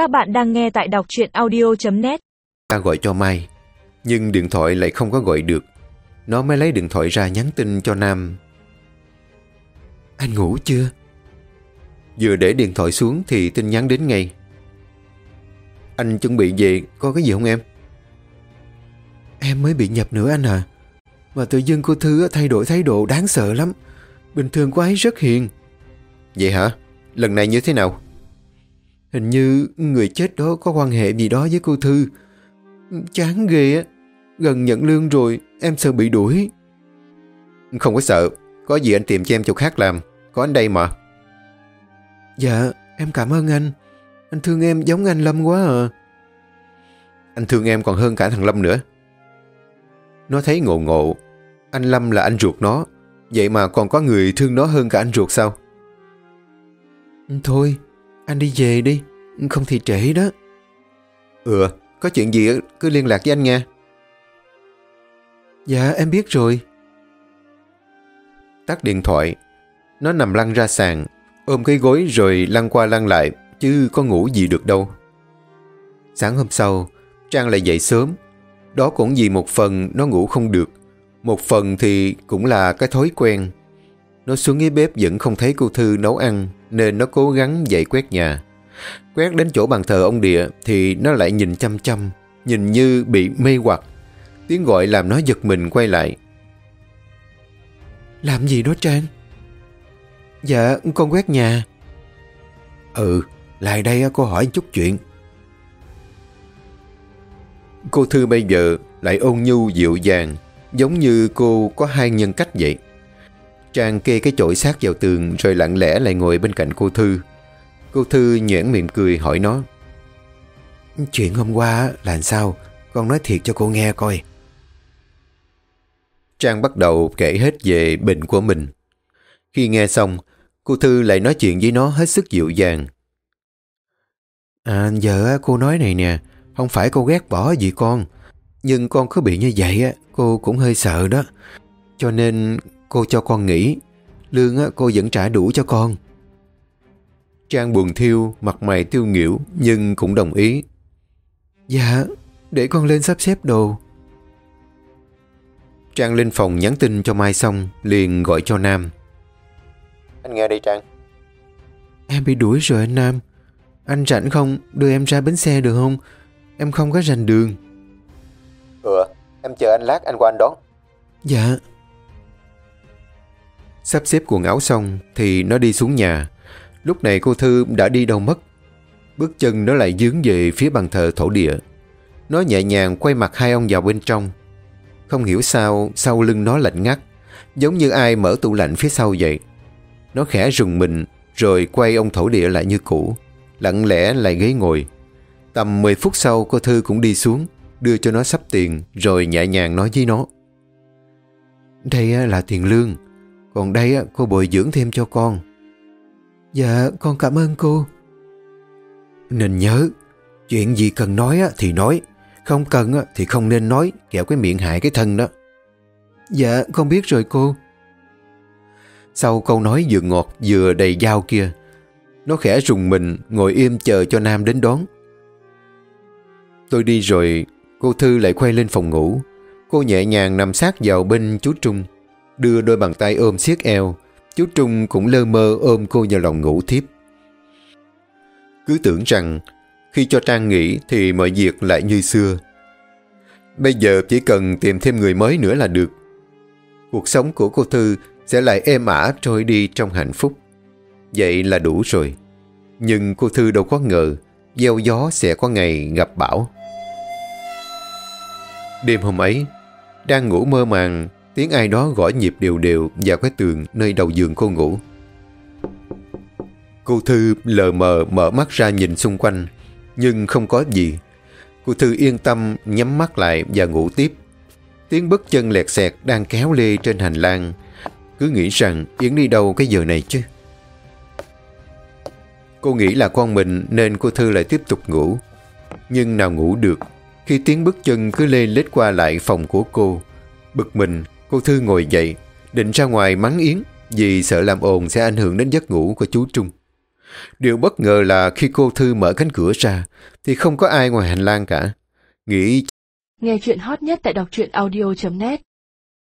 Các bạn đang nghe tại đọc chuyện audio.net Ta gọi cho Mai Nhưng điện thoại lại không có gọi được Nó mới lấy điện thoại ra nhắn tin cho Nam Anh ngủ chưa? Vừa để điện thoại xuống thì tin nhắn đến ngay Anh chuẩn bị về Có cái gì không em? Em mới bị nhập nữa anh à Mà tự dưng cô Thư thay đổi thái độ đáng sợ lắm Bình thường cô ấy rất hiền Vậy hả? Lần này như thế nào? Hình như người chết đó có quan hệ gì đó với cô Thư. Chán ghê á. Gần nhận lương rồi, em sợ bị đuổi. Không có sợ. Có gì anh tìm cho em chỗ khác làm. Có anh đây mà. Dạ, em cảm ơn anh. Anh thương em giống anh Lâm quá à. Anh thương em còn hơn cả thằng Lâm nữa. Nó thấy ngộ ngộ. Anh Lâm là anh ruột nó. Vậy mà còn có người thương nó hơn cả anh ruột sao? Thôi, anh đi về đi, không thì trễ đó. Ừ, có chuyện gì cứ liên lạc với anh nha. Dạ, em biết rồi. Tắt điện thoại, nó nằm lăn ra sàn, ôm cái gối rồi lăn qua lăn lại, chứ có ngủ gì được đâu. Sáng hôm sau, Trang lại dậy sớm. Đó cũng vì một phần nó ngủ không được, một phần thì cũng là cái thói quen. Nó xuống cái bếp vẫn không thấy cô Thư nấu ăn nên nó cố gắng dậy quét nhà. Quét đến chỗ bàn thờ ông địa thì nó lại nhìn chăm chăm, nhìn như bị mê hoặc. Tiếng gọi làm nó giật mình quay lại. Làm gì đó Trang? Dạ, con quét nhà. Ừ, lại đây cô hỏi chút chuyện. Cô Thư bây giờ lại ôn nhu dịu dàng, giống như cô có hai nhân cách vậy. Trang kê cái chổi sát vào tường rồi lặng lẽ lại ngồi bên cạnh cô Thư. Cô Thư nhoẻn miệng cười hỏi nó. Chuyện hôm qua là sao? Con nói thiệt cho cô nghe coi. Trang bắt đầu kể hết về bệnh của mình. Khi nghe xong, cô Thư lại nói chuyện với nó hết sức dịu dàng. À, giờ cô nói này nè, không phải cô ghét bỏ gì con, nhưng con cứ bị như vậy cô cũng hơi sợ đó. Cho nên cô cho con nghỉ, lương cô vẫn trả đủ cho con. Trang buồn thiêu, mặt mày tiêu nghỉu nhưng cũng đồng ý. Dạ, để con lên sắp xếp đồ. Trang lên phòng nhắn tin cho Mai xong, liền gọi cho Nam. Anh nghe đây Trang. Em bị đuổi rồi anh Nam. Anh rảnh không? Đưa em ra bến xe được không? Em không có rành đường. Ừ, em chờ anh lát anh qua anh đón. Dạ. Sắp xếp quần áo xong thì nó đi xuống nhà. Lúc này cô Thư đã đi đâu mất. Bước chân nó lại dướng về phía bàn thờ thổ địa. Nó nhẹ nhàng quay mặt hai ông vào bên trong. Không hiểu sao sau lưng nó lạnh ngắt, giống như ai mở tủ lạnh phía sau vậy. Nó khẽ rùng mình rồi quay ông thổ địa lại như cũ, lặng lẽ lại ghế ngồi. Tầm 10 phút sau cô Thư cũng đi xuống, đưa cho nó sắp tiền rồi nhẹ nhàng nói với nó. Đây là tiền lương, còn đây cô bồi dưỡng thêm cho con. Dạ, con cảm ơn cô. Nên nhớ, chuyện gì cần nói thì nói, không cần thì không nên nói, kẹo cái miệng hại cái thân đó. Dạ, con biết rồi cô. Sau câu nói vừa ngọt vừa đầy dao kia, nó khẽ rùng mình ngồi im chờ cho Nam đến đón. Tôi đi rồi, cô Thư lại quay lên phòng ngủ. Cô nhẹ nhàng nằm sát vào bên chú Trung, đưa đôi bàn tay ôm siết eo. Chú Trung cũng lơ mơ ôm cô vào lòng ngủ thiếp. Cứ tưởng rằng khi cho Trang nghỉ thì mọi việc lại như xưa. Bây giờ chỉ cần tìm thêm người mới nữa là được. Cuộc sống của cô Thư sẽ lại êm ả trôi đi trong hạnh phúc. Vậy là đủ rồi. Nhưng cô Thư đâu có ngờ gieo gió sẽ có ngày gặp bão. Đêm hôm ấy, đang ngủ mơ màng, tiếng ai đó gõ nhịp đều đều vào cái tường nơi đầu giường cô ngủ. Cô Thư lờ mờ mở mắt ra nhìn xung quanh, nhưng không có gì. Cô Thư yên tâm nhắm mắt lại và ngủ tiếp. Tiếng bước chân lẹt xẹt đang kéo lê trên hành lang. Cứ nghĩ rằng Yến đi đâu cái giờ này chứ. Cô nghĩ là con mình nên cô Thư lại tiếp tục ngủ. Nhưng nào ngủ được khi tiếng bước chân cứ lê lết qua lại phòng của cô. Bực mình, cô Thư ngồi dậy, định ra ngoài mắng Yến vì sợ làm ồn sẽ ảnh hưởng đến giấc ngủ của chú Trung. Điều bất ngờ là khi cô Thư mở cánh cửa ra, thì không có ai ngoài hành lang cả. Nghĩ Nghe chuyện hot nhất tại đọc truyện audio.net